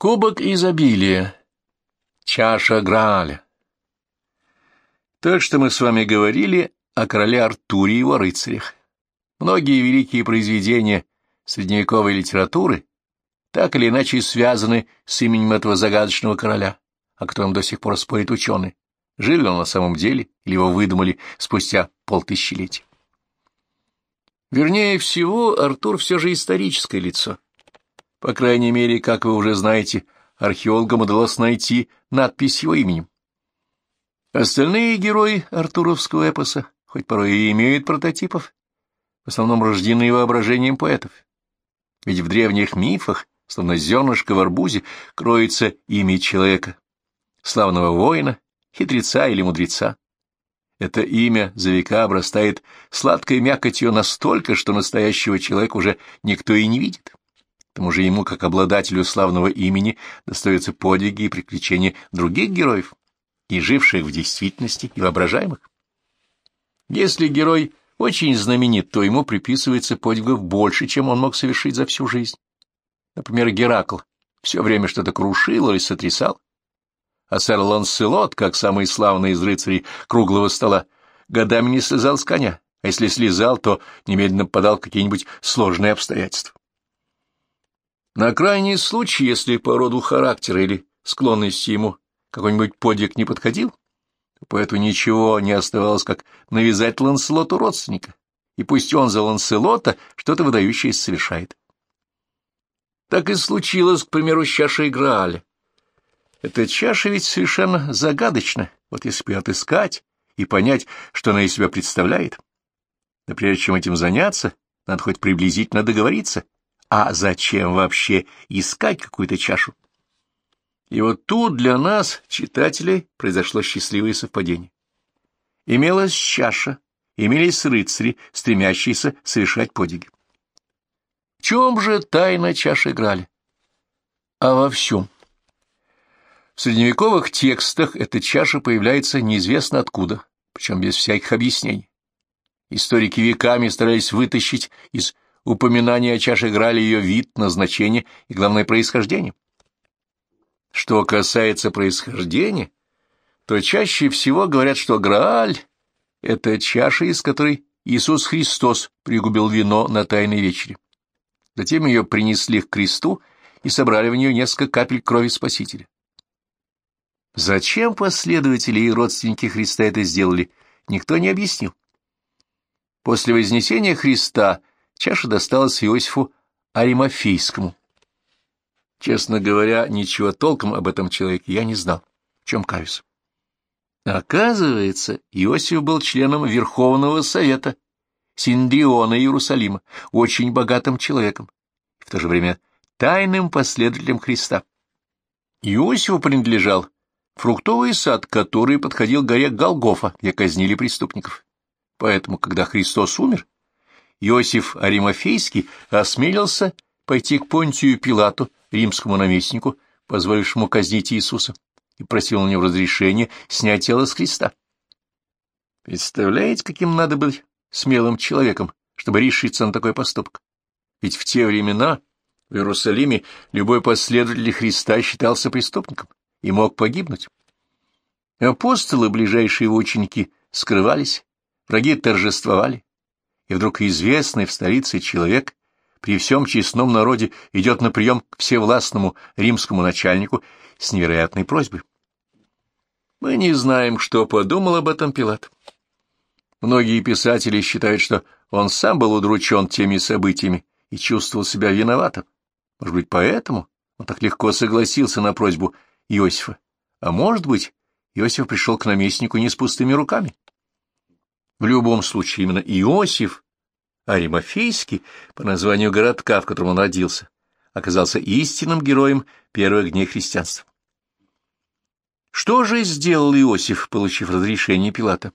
Кубок изобилия. Чаша Грааля. Так что мы с вами говорили о короле Артуре и его рыцарях. Многие великие произведения средневековой литературы так или иначе связаны с именем этого загадочного короля, о котором до сих пор спорят ученые. Жил ли он на самом деле, или его выдумали спустя полтысячелетия? Вернее всего, Артур все же историческое лицо по крайней мере, как вы уже знаете, археологам удалось найти надпись его именем. Остальные герои артуровского эпоса, хоть порой и имеют прототипов, в основном рождены воображением поэтов. Ведь в древних мифах, словно зернышко в арбузе, кроется имя человека, славного воина, хитреца или мудреца. Это имя за века обрастает сладкой мякотью настолько, что настоящего человека уже никто и не видит. Тому же ему, как обладателю славного имени, достаются подвиги и приключения других героев, и живших в действительности, и воображаемых. Если герой очень знаменит, то ему приписывается подвигов больше, чем он мог совершить за всю жизнь. Например, Геракл все время что-то крушил или сотрясал, а сэр Ланселот, как самый славный из рыцарей круглого стола, годами не слезал с коня, а если слезал, то немедленно подал какие-нибудь сложные обстоятельства. На крайний случай, если по роду характера или склонности ему какой-нибудь подвиг не подходил, то поэту ничего не оставалось, как навязать Ланселоту родственника, и пусть он за Ланселота что-то выдающееся совершает. Так и случилось, к примеру, с чашей Грааля. Эта чаша ведь совершенно загадочна, вот если бы отыскать и понять, что она из себя представляет. Но прежде чем этим заняться, надо хоть приблизительно договориться — а зачем вообще искать какую-то чашу? И вот тут для нас, читателей, произошло счастливое совпадение. Имелась чаша, имелись рыцари, стремящиеся совершать подвиги. В чем же тайна чаши играли? А во всем. В средневековых текстах эта чаша появляется неизвестно откуда, причем без всяких объяснений. Историки веками старались вытащить из Упоминания о чаше играли ее вид, назначение и, главное, происхождение. Что касается происхождения, то чаще всего говорят, что Грааль — это чаша, из которой Иисус Христос пригубил вино на Тайной вечере. Затем ее принесли к кресту и собрали в нее несколько капель крови Спасителя. Зачем последователи и родственники Христа это сделали, никто не объяснил. После Вознесения Христа чаша досталась Иосифу Аримофейскому. Честно говоря, ничего толком об этом человеке я не знал, в чем каюсь. Оказывается, Иосиф был членом Верховного Совета Синдриона Иерусалима, очень богатым человеком, в то же время тайным последователем Христа. Иосифу принадлежал фруктовый сад, который подходил к горе Голгофа, где казнили преступников. Поэтому, когда Христос умер, Иосиф Аримофейский осмелился пойти к Понтию Пилату, римскому наместнику, позволившему казнить Иисуса, и просил у него разрешения снять тело с креста. Представляете, каким надо быть смелым человеком, чтобы решиться на такой поступок? Ведь в те времена в Иерусалиме любой последователь Христа считался преступником и мог погибнуть. Апостолы, ближайшие его ученики, скрывались, враги торжествовали, и вдруг известный в столице человек при всем честном народе идет на прием к всевластному римскому начальнику с невероятной просьбой. Мы не знаем, что подумал об этом Пилат. Многие писатели считают, что он сам был удручен теми событиями и чувствовал себя виноватым. Может быть, поэтому он так легко согласился на просьбу Иосифа. А может быть, Иосиф пришел к наместнику не с пустыми руками. В любом случае, именно Иосиф Аримофейский, по названию городка, в котором он родился, оказался истинным героем первых дней христианства. Что же сделал Иосиф, получив разрешение Пилата?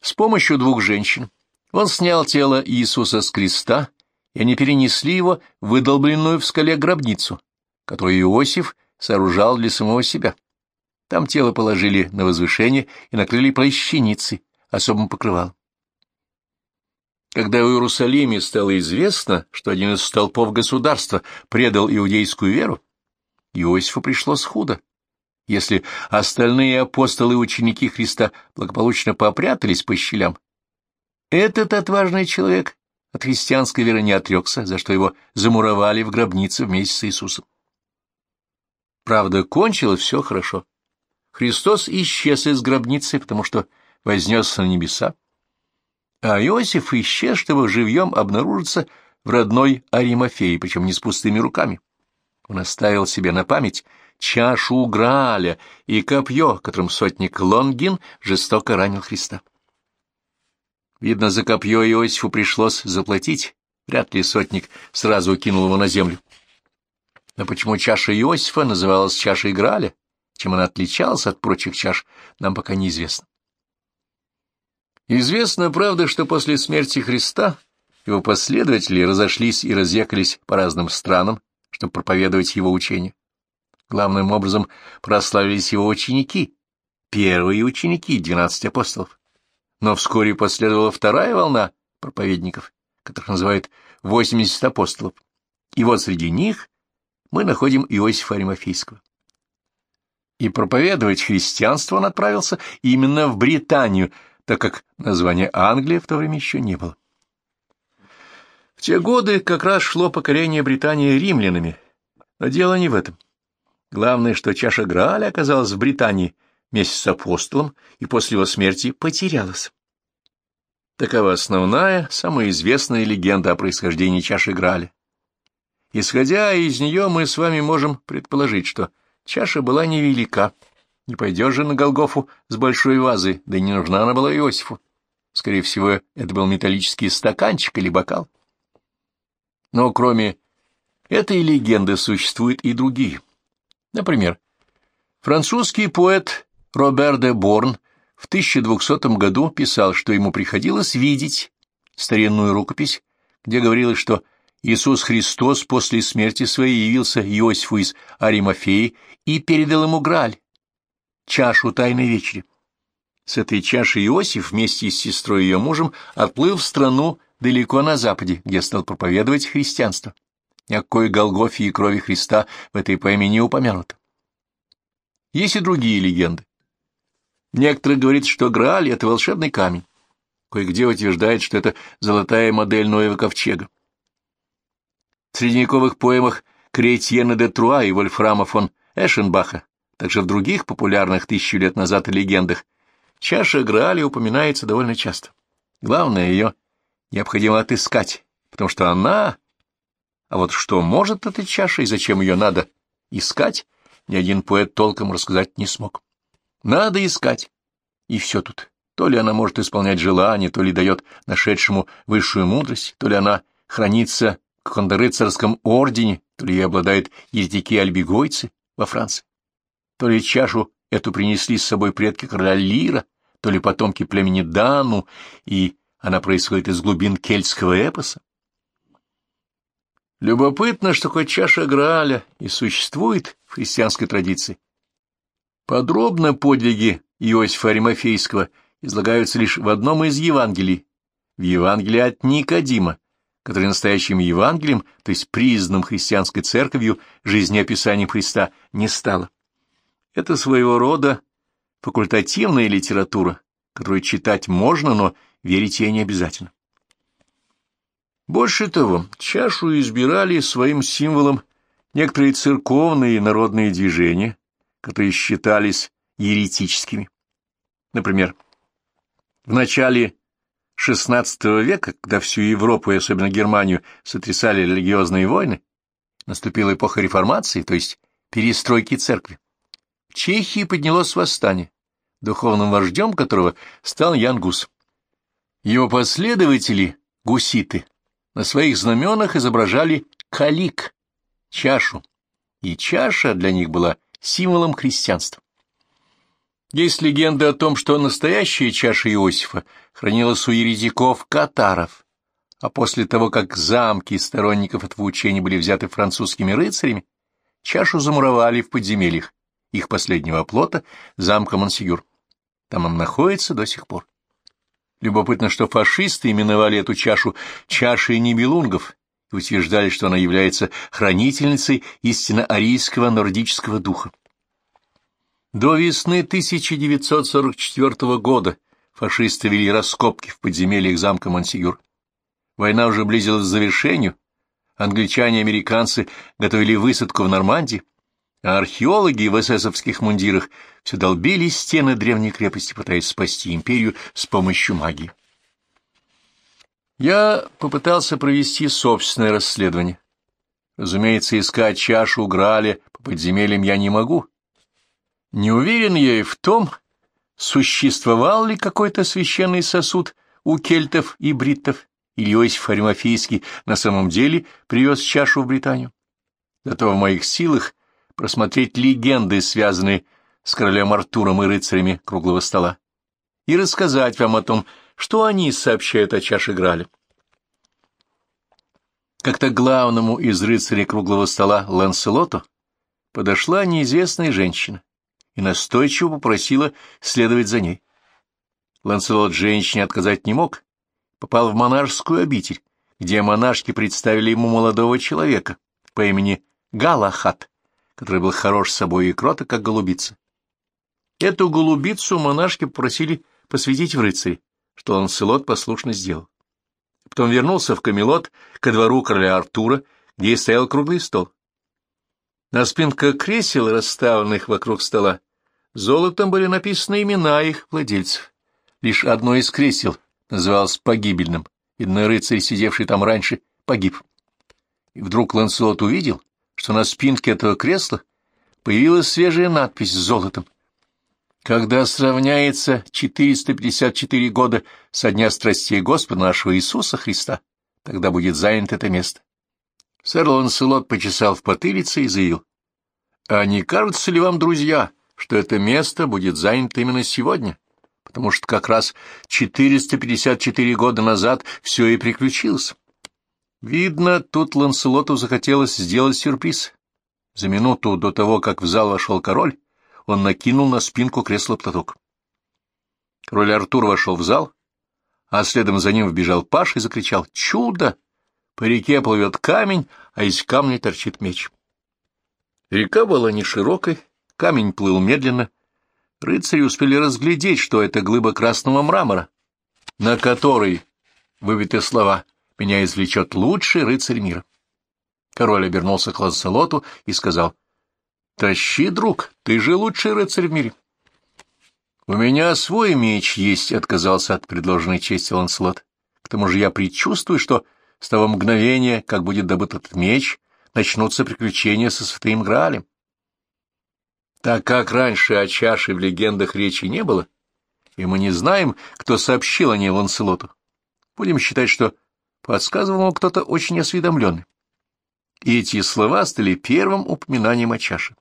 С помощью двух женщин он снял тело Иисуса с креста, и они перенесли его в выдолбленную в скале гробницу, которую Иосиф сооружал для самого себя. Там тело положили на возвышение и накрыли плащаницей, особым покрывалом. Когда в Иерусалиме стало известно, что один из столпов государства предал иудейскую веру, Иосифу пришлось худо. Если остальные апостолы и ученики Христа благополучно попрятались по щелям, этот отважный человек от христианской веры не отрекся, за что его замуровали в гробнице вместе с Иисусом. Правда, кончилось все хорошо. Христос исчез из гробницы, потому что вознесся на небеса, а Иосиф исчез, чтобы живьем обнаружиться в родной Аримафее, причем не с пустыми руками. Он оставил себе на память чашу Грааля и копье, которым сотник Лонгин жестоко ранил Христа. Видно, за копье Иосифу пришлось заплатить, вряд ли сотник сразу кинул его на землю. Но почему чаша Иосифа называлась чашей Грааля, чем она отличалась от прочих чаш, нам пока неизвестно. Известно, правда, что после смерти Христа его последователи разошлись и разъехались по разным странам, чтобы проповедовать его учение. Главным образом прославились его ученики, первые ученики, двенадцать апостолов. Но вскоре последовала вторая волна проповедников, которых называют восемьдесят апостолов. И вот среди них мы находим Иосифа Аримофейского. И проповедовать христианство он отправился именно в Британию, так как названия Англии в то время еще не было. В те годы как раз шло покорение Британии римлянами, но дело не в этом. Главное, что чаша Грааля оказалась в Британии вместе с апостолом и после его смерти потерялась. Такова основная, самая известная легенда о происхождении чаши Грааля. Исходя из нее, мы с вами можем предположить, что чаша была невелика, не пойдешь же на Голгофу с большой вазой, да и не нужна она была Иосифу. Скорее всего, это был металлический стаканчик или бокал. Но кроме этой легенды существуют и другие. Например, французский поэт Робер де Борн в 1200 году писал, что ему приходилось видеть старинную рукопись, где говорилось, что Иисус Христос после смерти своей явился Иосифу из Аримафеи и передал ему Граль, чашу Тайной Вечери. С этой чашей Иосиф вместе с сестрой и ее мужем отплыл в страну далеко на западе, где стал проповедовать христианство. Никакой Голгофии и крови Христа в этой поэме не упомянуто. Есть и другие легенды. Некоторые говорят, что Грааль — это волшебный камень. Кое-где утверждает, что это золотая модель Ноева ковчега. В средневековых поэмах Кретьена де Труа и Вольфрама фон Эшенбаха также в других популярных тысячу лет назад легендах, чаша Грааля упоминается довольно часто. Главное, ее необходимо отыскать, потому что она... А вот что может эта чаша и зачем ее надо искать, ни один поэт толком рассказать не смог. Надо искать, и все тут. То ли она может исполнять желания, то ли дает нашедшему высшую мудрость, то ли она хранится в кондорыцарском ордене, то ли ей обладают еретики-альбигойцы во Франции. То ли чашу эту принесли с собой предки короля Лира, то ли потомки племени Дану, и она происходит из глубин кельтского эпоса. Любопытно, что хоть чаша Грааля и существует в христианской традиции. Подробно подвиги Иосифа Аримофейского излагаются лишь в одном из Евангелий, в Евангелии от Никодима, который настоящим Евангелием, то есть признанным христианской церковью, жизнеописанием Христа не стало. Это своего рода факультативная литература, которую читать можно, но верить ей не обязательно. Больше того, чашу избирали своим символом некоторые церковные и народные движения, которые считались еретическими. Например, в начале XVI века, когда всю Европу и особенно Германию сотрясали религиозные войны, наступила эпоха реформации, то есть перестройки церкви. В Чехии поднялось восстание, духовным вождем которого стал Ян Гус. Его последователи, гуситы, на своих знаменах изображали калик, чашу, и чаша для них была символом христианства. Есть легенда о том, что настоящая чаша Иосифа хранилась у еретиков-катаров, а после того, как замки сторонников этого учения были взяты французскими рыцарями, чашу замуровали в подземельях, их последнего оплота, замка Монсигюр. Там он находится до сих пор. Любопытно, что фашисты именовали эту чашу чашей небелунгов и утверждали, что она является хранительницей истинно арийского нордического духа. До весны 1944 года фашисты вели раскопки в подземельях замка Монсигюр. Война уже близилась к завершению, англичане и американцы готовили высадку в Нормандии, а археологи в эсэсовских мундирах все долбили стены древней крепости, пытаясь спасти империю с помощью магии. Я попытался провести собственное расследование. Разумеется, искать чашу Граля по подземельям я не могу. Не уверен я и в том, существовал ли какой-то священный сосуд у кельтов и бриттов, или Иосиф Аримофейский на самом деле привез чашу в Британию. Зато в моих силах просмотреть легенды, связанные с королем Артуром и рыцарями круглого стола, и рассказать вам о том, что они сообщают о чаше Граля. Как-то главному из рыцарей круглого стола Ланселоту подошла неизвестная женщина и настойчиво попросила следовать за ней. Ланселот женщине отказать не мог, попал в монашескую обитель, где монашки представили ему молодого человека по имени Галахат, который был хорош собой и кроток, как голубица. Эту голубицу монашки попросили посвятить в рыцари, что Ланселот послушно сделал. Потом вернулся в Камелот ко двору короля Артура, где и стоял круглый стол. На спинках кресел, расставленных вокруг стола, золотом были написаны имена их владельцев. Лишь одно из кресел называлось погибельным. Видно, рыцарь, сидевший там раньше, погиб. И вдруг Ланселот увидел, что на спинке этого кресла появилась свежая надпись с золотом. Когда сравняется 454 года со дня страстей Господа нашего Иисуса Христа, тогда будет занято это место. Сэр Ланселот почесал в потылице и заявил. — А не кажется ли вам, друзья, что это место будет занято именно сегодня? потому что как раз 454 года назад все и приключилось. Видно, тут Ланселоту захотелось сделать сюрприз. За минуту до того, как в зал вошел король, он накинул на спинку кресла платок. Король Артур вошел в зал, а следом за ним вбежал Паш и закричал «Чудо! По реке плывет камень, а из камня торчит меч». Река была не широкой, камень плыл медленно, рыцари успели разглядеть, что это глыба красного мрамора, на которой выбиты слова «Меня извлечет лучший рыцарь мира». Король обернулся к Ланселоту и сказал, «Тащи, друг, ты же лучший рыцарь в мире». «У меня свой меч есть», — отказался от предложенной чести Ланселот. «К тому же я предчувствую, что с того мгновения, как будет добыт этот меч, начнутся приключения со святым Граалем. Так как раньше о чаше в легендах речи не было, и мы не знаем, кто сообщил о ней Ланселоту, будем считать, что подсказывал ему кто-то очень осведомленный. И эти слова стали первым упоминанием о чаше.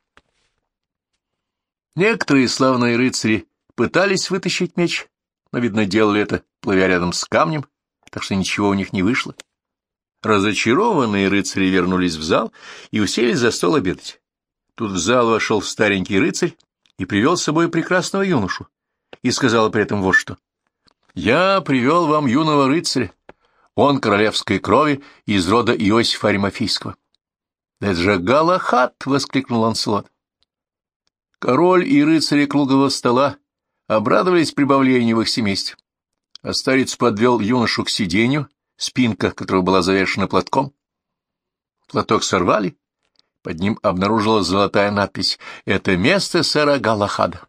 Некоторые славные рыцари пытались вытащить меч, но, видно, делали это, плывя рядом с камнем, так что ничего у них не вышло. Разочарованные рыцари вернулись в зал и уселись за стол обедать. Тут в зал вошел старенький рыцарь и привел с собой прекрасного юношу, и сказал при этом вот что. «Я привел вам юного рыцаря, он королевской крови из рода Иосифа Аримофийского». «Это же Галахат!» — воскликнул Ланселот. Король и рыцари круглого стола обрадовались прибавлению в их семействе. А старец подвел юношу к сиденью, спинка которого была завешена платком. Платок сорвали, под ним обнаружилась золотая надпись «Это место сэра Галахада».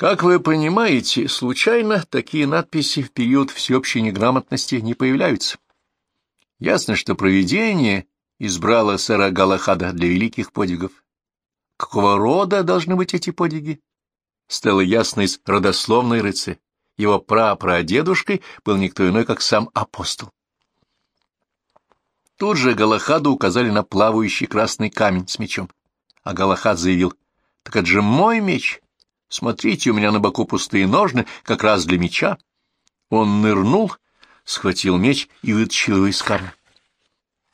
Как вы понимаете, случайно такие надписи в период всеобщей неграмотности не появляются. Ясно, что провидение избрало сэра Галахада для великих подвигов. Какого рода должны быть эти подвиги? Стало ясно из родословной рыцаря. Его прапрадедушкой был никто иной, как сам апостол. Тут же Галахаду указали на плавающий красный камень с мечом. А Галахад заявил, «Так это же мой меч! Смотрите, у меня на боку пустые ножны, как раз для меча». Он нырнул, схватил меч и вытащил его из камня.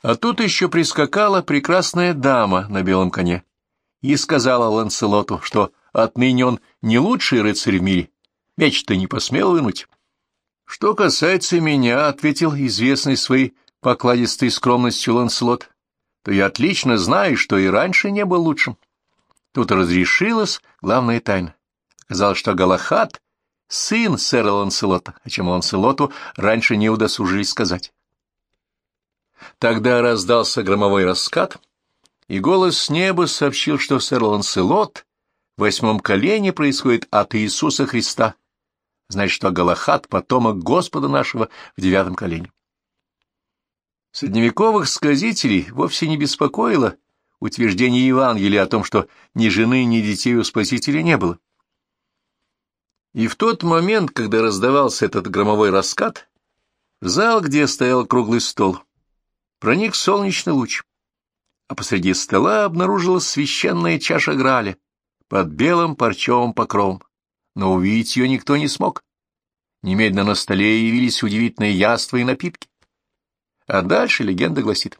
А тут еще прискакала прекрасная дама на белом коне и сказала Ланселоту, что отныне он не лучший рыцарь в мире, меч-то не посмел вынуть. — Что касается меня, — ответил известный своей покладистой скромностью Ланселот, — то я отлично знаю, что и раньше не был лучшим. Тут разрешилась главная тайна. Оказалось, что Галахат — сын сэра Ланселота, о чем Ланселоту раньше не удосужились сказать. Тогда раздался громовой раскат, и голос с неба сообщил, что сэр Ланселот в восьмом колене происходит от Иисуса Христа, значит, что Галахат — потомок Господа нашего в девятом колене. Средневековых сказителей вовсе не беспокоило утверждение Евангелия о том, что ни жены, ни детей у Спасителя не было. И в тот момент, когда раздавался этот громовой раскат, в зал, где стоял круглый стол, проник солнечный луч, а посреди стола обнаружилась священная чаша Граля под белым парчевым покровом, но увидеть ее никто не смог. Немедленно на столе явились удивительные яства и напитки. А дальше легенда гласит.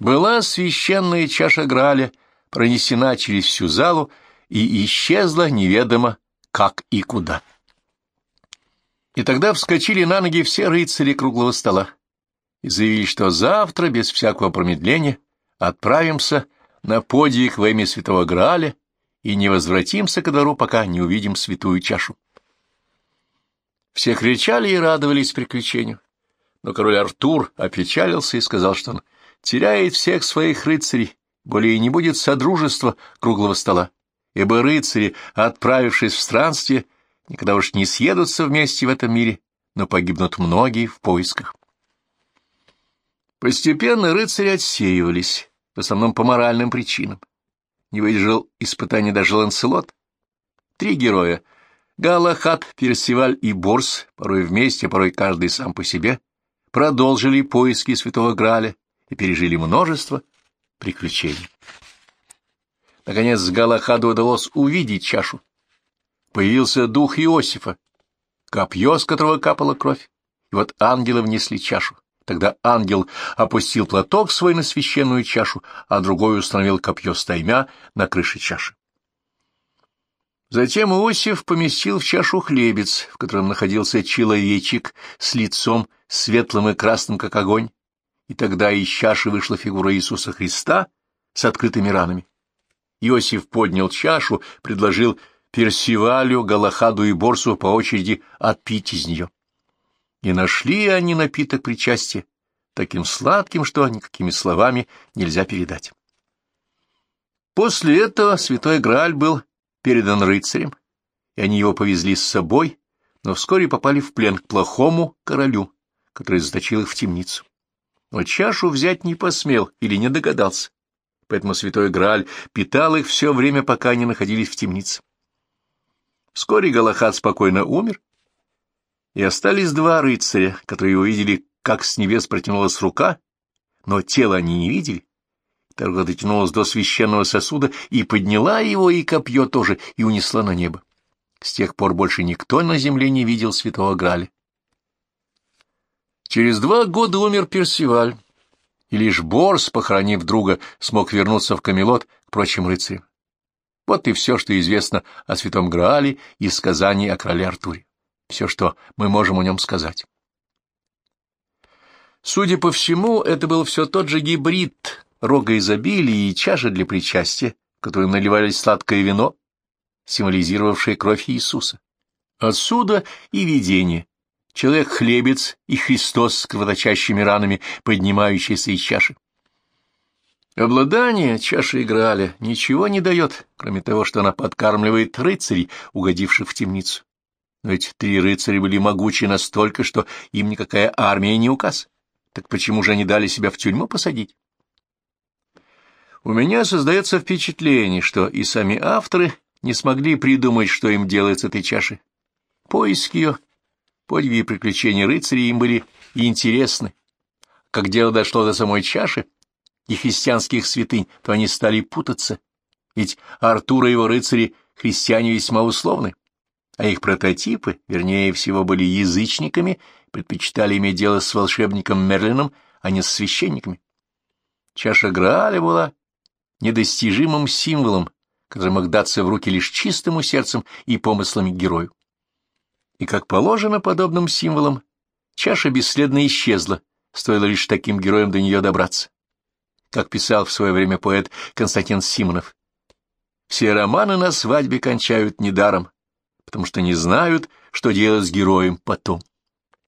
Была священная чаша Граля пронесена через всю залу и исчезла неведомо как и куда. И тогда вскочили на ноги все рыцари круглого стола и заявили, что завтра, без всякого промедления, отправимся на подвиг во имя святого Грааля и не возвратимся к двору, пока не увидим святую чашу. Все кричали и радовались приключению, но король Артур опечалился и сказал, что он теряет всех своих рыцарей, более не будет содружества круглого стола, ибо рыцари, отправившись в странствие, никогда уж не съедутся вместе в этом мире, но погибнут многие в поисках. Постепенно рыцари отсеивались, в основном по моральным причинам. Не выдержал испытания даже Ланселот. Три героя — Галахат, Персиваль и Борс, порой вместе, порой каждый сам по себе, продолжили поиски Святого Граля и пережили множество приключений. Наконец Галахаду удалось увидеть чашу. Появился дух Иосифа, копье, с которого капала кровь, и вот ангелы внесли чашу. Тогда ангел опустил платок свой на священную чашу, а другой установил копье стаймя на крыше чаши. Затем Иосиф поместил в чашу хлебец, в котором находился человечек с лицом светлым и красным, как огонь, и тогда из чаши вышла фигура Иисуса Христа с открытыми ранами. Иосиф поднял чашу, предложил Персивалю, Галахаду и Борсу по очереди отпить из нее. И нашли они напиток причастия, таким сладким, что никакими словами нельзя передать. После этого святой Грааль был передан рыцарям, и они его повезли с собой, но вскоре попали в плен к плохому королю, который заточил их в темницу. Но чашу взять не посмел или не догадался, поэтому святой Грааль питал их все время, пока они находились в темнице. Вскоре Галахад спокойно умер, и остались два рыцаря, которые увидели, как с небес протянулась рука, но тело они не видели. Торга дотянулась до священного сосуда и подняла его, и копье тоже, и унесла на небо. С тех пор больше никто на земле не видел святого Граля. Через два года умер Персиваль, и лишь Борс, похоронив друга, смог вернуться в Камелот к прочим рыцарям. Вот и все, что известно о святом Граале из сказаний о короле Артуре все, что мы можем о нем сказать. Судя по всему, это был все тот же гибрид рога изобилия и чаши для причастия, в которую наливались сладкое вино, символизировавшее кровь Иисуса. Отсюда и видение. Человек-хлебец и Христос с кровоточащими ранами, поднимающийся из чаши. Обладание чашей Грааля ничего не дает, кроме того, что она подкармливает рыцарей, угодивших в темницу. Но ведь три рыцаря были могучи настолько, что им никакая армия не указ. Так почему же они дали себя в тюрьму посадить? У меня создается впечатление, что и сами авторы не смогли придумать, что им делать с этой чашей. Поиски ее, подвиги и приключения рыцарей им были и интересны. Как дело дошло до самой чаши и христианских святынь, то они стали путаться, ведь Артура и его рыцари христиане весьма условны а их прототипы, вернее всего, были язычниками, предпочитали иметь дело с волшебником Мерлином, а не с священниками. Чаша Грааля была недостижимым символом, который мог даться в руки лишь чистому сердцем и помыслами герою. И, как положено подобным символам, чаша бесследно исчезла стоило лишь таким героям до нее добраться. Как писал в свое время поэт Константин Симонов, «Все романы на свадьбе кончают недаром, потому что не знают, что делать с героем потом».